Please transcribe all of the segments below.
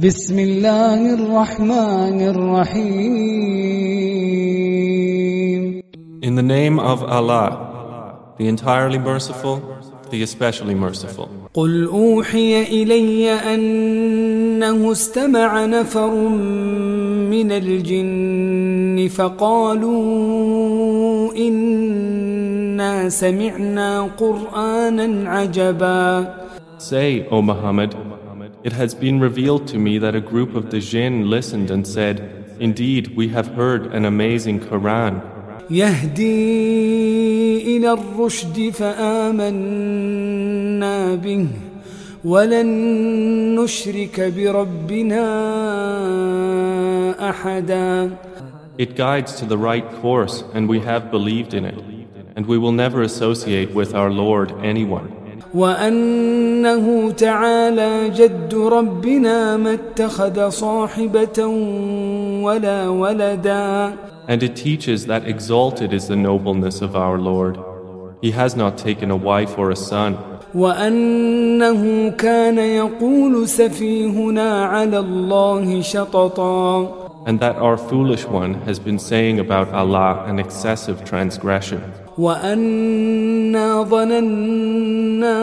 بسم الله الرحمن الرحيم In the name of Allah, the entirely merciful, the especially merciful. قل أوحي إلي أنه استمع نفر من الجن فقالوا إنا سمعنا قرآنا عجبا Say, O Muhammad, it has been revealed to me that a group of the jinn listened and said, Indeed, we have heard an amazing Quran. يهدي إلى الرشد فآمنا به ولن نشرك بربنا أحدا It guides to the right course, and we have believed in it, and we will never associate with our Lord anyone. وأنه تعالى جد ربنا ما اتخذ صاحبة ولا ولدا And it teaches that exalted is the nobleness of our Lord. He has not taken a wife or a son, وأنه كان يقول سفيهنا على الله شططا and that our foolish one has been saying about Allah an excessive transgression. وأنا ظننا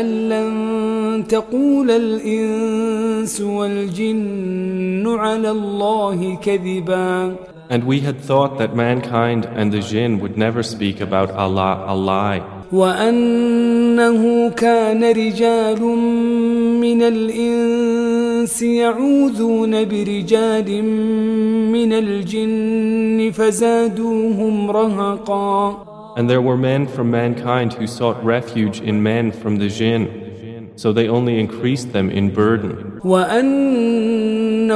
أن لن تقول الإنس والجن على الله كذبا And we had thought that mankind and the jinn would never speak about Allah a lie, وأنه كان رجال من الإنس يعوذون برجال من الجن فزادوهم رهقا and there were men from mankind who sought refuge in men from the jinn, so they only increased them in burden. وأنهم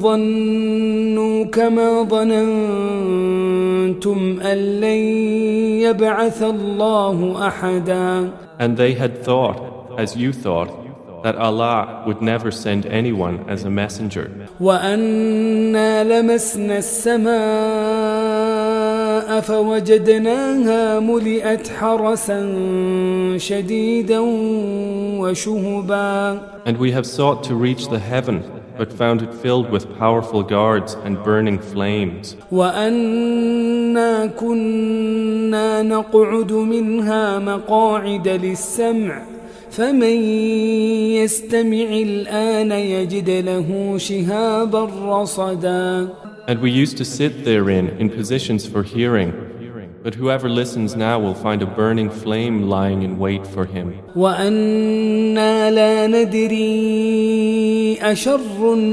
ظنوا كما ظننتم أن لن يبعث الله أحدا And they had thought, as you thought, that Allah would never send anyone as a messenger. وأنا لمسنا السماء فوجدناها ملئت حرسا شديدا وشهبا And we have sought to reach the heaven, but found it filled with powerful guards and burning flames. وأنا كنا نقعد منها مقاعد للسمع فمن يستمع الآن يجد له شهابا رصدا And we used to sit therein in positions for hearing, but whoever listens now will find a burning flame lying in wait for him. وأنا لا ندري أشر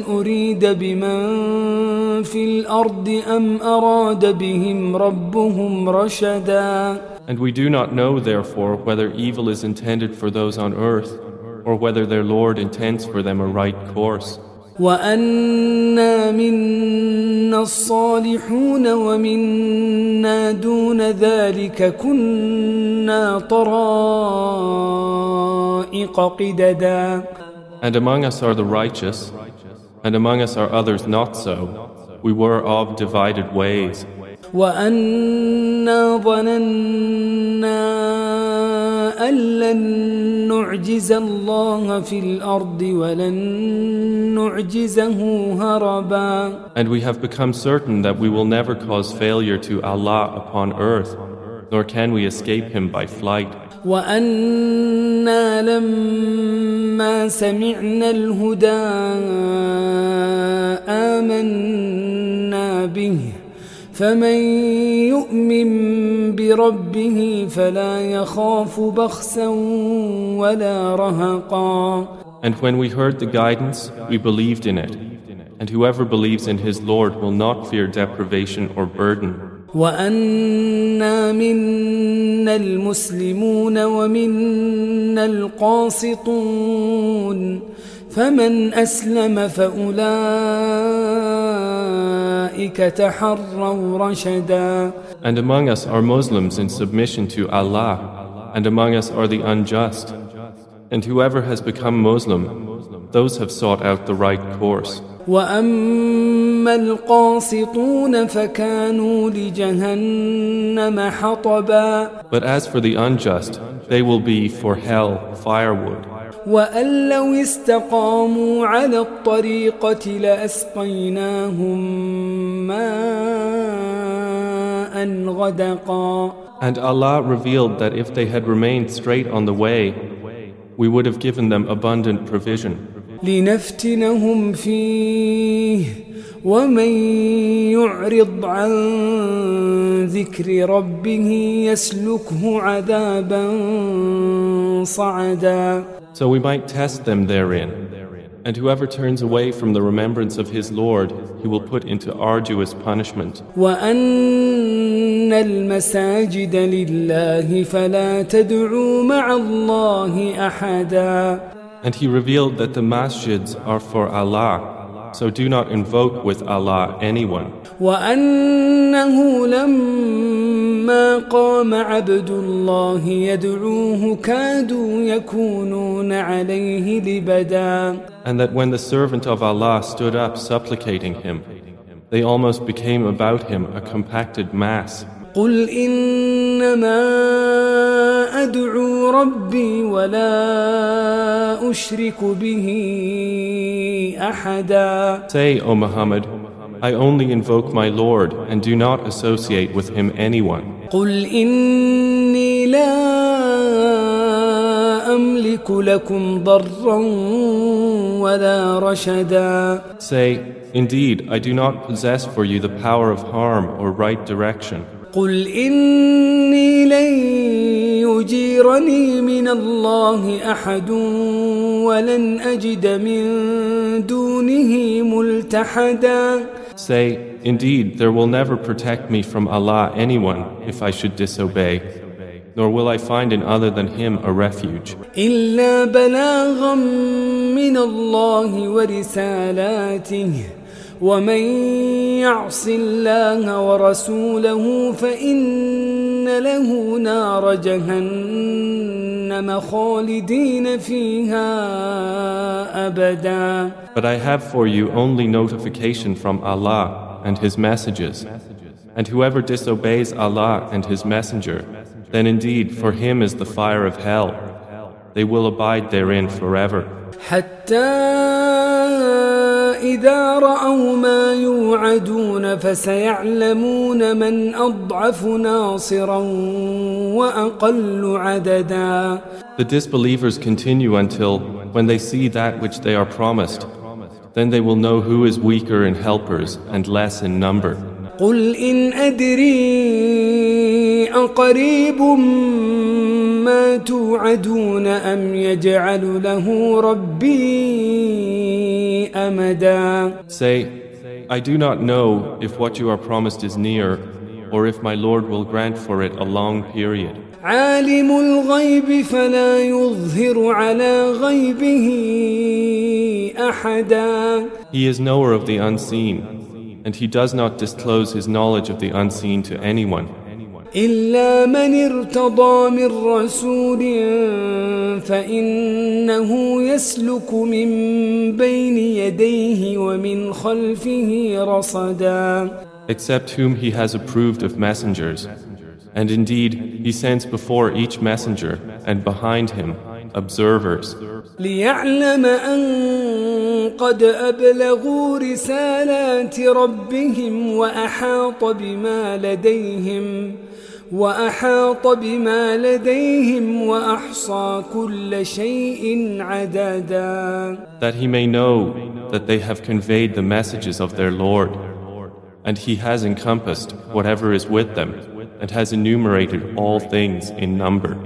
أريد بمن في الأرض أم أراد بهم ربهم رشدا And we do not know, therefore, whether evil is intended for those on earth, or whether their Lord intends for them a right course. وأنا منا الصالحون ومنا دون ذلك كنا طرائق قددا And among us are the righteous, and among us are others not so. We were of divided ways. وأنا ظننا أن لن نعجز الله في الأرض ولن نعجزه هربا And we have become certain that we will never cause failure to Allah upon earth, nor can we escape Him by flight. وأنا لما سمعنا الهدى آمنا به فمن يؤمن بربه فلا يخاف بخسا ولا رهقا And when we heard the guidance, we believed in it. And whoever believes in his Lord will not fear deprivation or burden. وأنا منا المسلمون ومنا القاسطون فمن أسلم فأولئك تحروا رشدا And among us are Muslims in submission to Allah, and among us are the unjust. And whoever has become Muslim, those have sought out the right course. وأما القاسطون فكانوا لجهنم حطبا But as for the unjust, they will be for hell firewood. وأن لو استقاموا على الطريقة لأسقيناهم ماء غدقا And Allah revealed that if they had remained straight on the way, we would have given them abundant provision. لنفتنهم فيه ومن يعرض عن ذكر ربه يسلكه عذابا صعدا So we might test them therein. And whoever turns away from the remembrance of his Lord, he will put into arduous punishment. وأن المساجد لله فلا تدعوا مع الله أحدا And he revealed that the masjids are for Allah, so do not invoke with Allah anyone. وأنه لما قام عبد الله يدعوه كادوا يكونون عليه لبدا And that when the servant of Allah stood up supplicating him, they almost became about him a compacted mass. قل إنما أدعو ربي ولا أشرك به أحدا Say, O Muhammad, I only invoke my Lord and do not associate with him anyone. قل إني لا أملك لكم ضرا ولا رشدا Say, Indeed, I do not possess for you the power of harm or right direction. قل إني لن يجيرني من الله أحد ولن أجد من دونه ملتحدا Say, Indeed, there will never protect me from Allah anyone if I should disobey, nor will I find in other than Him a refuge. إلا بلاغا من الله ورسالاته ومن يعص الله ورسوله فإن له نار جهنم خالدين فيها أبدا But I have for you only notification from Allah and His messages. And whoever disobeys Allah and His Messenger, then indeed for him is the fire of hell. They will abide therein forever. حتى إذا رأوا ما يوعدون فسيعلمون من أضعف ناصرا وأقل عددا The disbelievers continue until, when they see that which they are promised, then they will know who is weaker in helpers and less in number. قل إن أدري أقريب ما توعدون أم يجعل له ربي أمدا Say, I do not know if what you are promised is near, or if my Lord will grant for it a long period. عالم الغيب فلا يظهر على غيبه أحدا He is knower of the unseen, and he does not disclose his knowledge of the unseen to anyone. إلا من ارتضى من رسول فإنه يسلك من بين يديه ومن خلفه رصدا except whom he has approved of messengers. And indeed, he sends before each messenger and behind him observers, ليعلم أن قد أبلغوا رسالات ربهم وأحاط بما لديهم وأحاط بما لديهم وأحصى كل شيء عددا that he may know that they have conveyed the messages of their Lord. And he has encompassed whatever is with them and has enumerated all things in number.